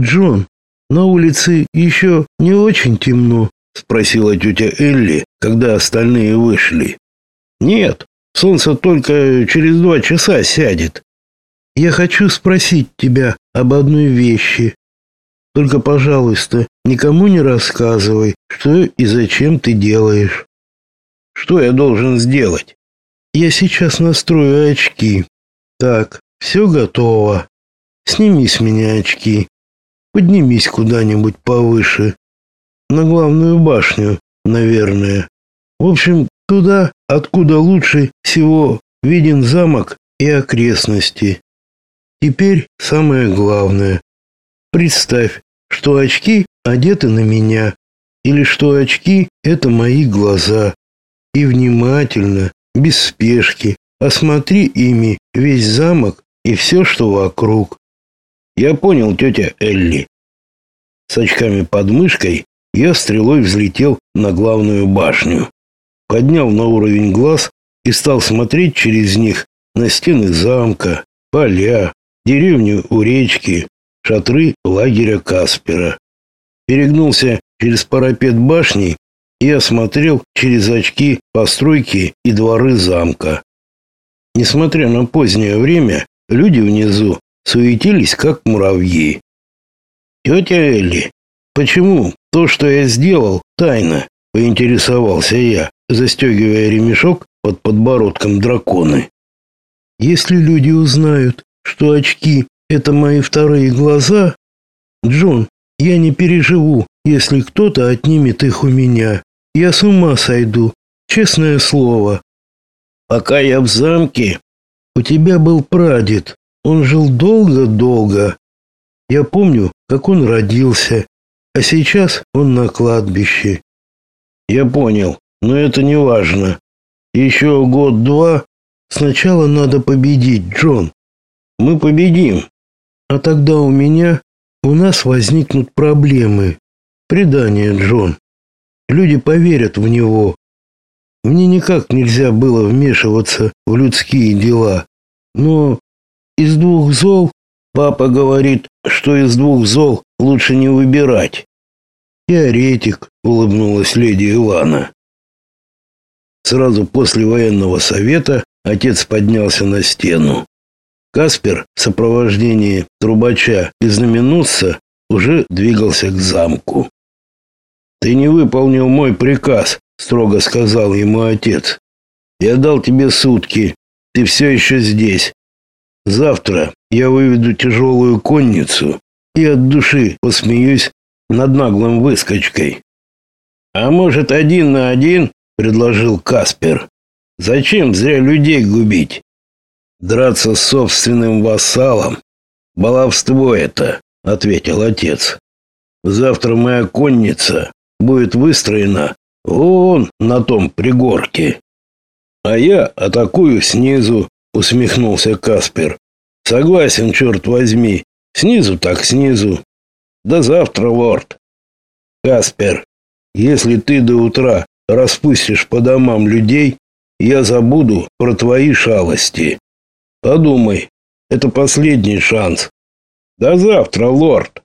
Джон, на улице еще не очень темно, спросила тетя Элли, когда остальные вышли. Нет, солнце только через два часа сядет. Я хочу спросить тебя об одной вещи. Только, пожалуйста, никому не рассказывай, что и зачем ты делаешь. Что я должен сделать? Я сейчас настрою очки. Так, все готово. Сними с меня очки. Поднимись куда-нибудь повыше. На главную башню, наверное. В общем, туда, откуда лучше всего виден замок и окрестности. Теперь самое главное. Представь, что очки одеты на меня, или что очки — это мои глаза. И внимательно, без спешки, осмотри ими весь замок и все, что вокруг. Я понял, тетя Элли. С очками под мышкой я стрелой взлетел на главную башню. Поднял на уровень глаз и стал смотреть через них на стены замка, поля, деревню у речки, шатры лагеря Каспера. Перегнулся через парапет башни и осмотрел через очки постройки и дворы замка. Несмотря на позднее время, люди внизу суетились, как муравьи. «Тетя Элли, почему то, что я сделал, тайна?» — поинтересовался я, застегивая ремешок под подбородком драконы. «Если люди узнают, что очки — это мои вторые глаза, Джон, я не переживу, если кто-то отнимет их у меня. Я с ума сойду, честное слово. Пока я в замке, у тебя был прадед. Он жил долго-долго. Я помню, как он родился, а сейчас он на кладбище. Я понял, но это не важно. Еще год-два. Сначала надо победить, Джон. Мы победим. А тогда у меня, у нас возникнут проблемы. Предание, Джон. Люди поверят в него. Мне никак нельзя было вмешиваться в людские дела. Но из двух зол папа говорит, что из двух зол лучше не выбирать. Теоретик, улыбнулась леди Илана. Сразу после военного совета отец поднялся на стену. Каспер в сопровождении трубача и знаменосца уже двигался к замку. Ты не выполнил мой приказ, строго сказал ему отец. Я дал тебе сутки. Ты все еще здесь. Завтра я выведу тяжелую конницу и от души посмеюсь над наглым выскочкой. А может, один на один, предложил Каспер. Зачем зря людей губить? Драться с собственным вассалом баловство это, ответил отец. Завтра моя конница будет выстроена вон на том пригорке. А я атакую снизу, усмехнулся Каспер. Согласен, черт возьми. Снизу так снизу. До завтра, лорд. Каспер, если ты до утра распустишь по домам людей, я забуду про твои шалости. Подумай, это последний шанс. До завтра, лорд.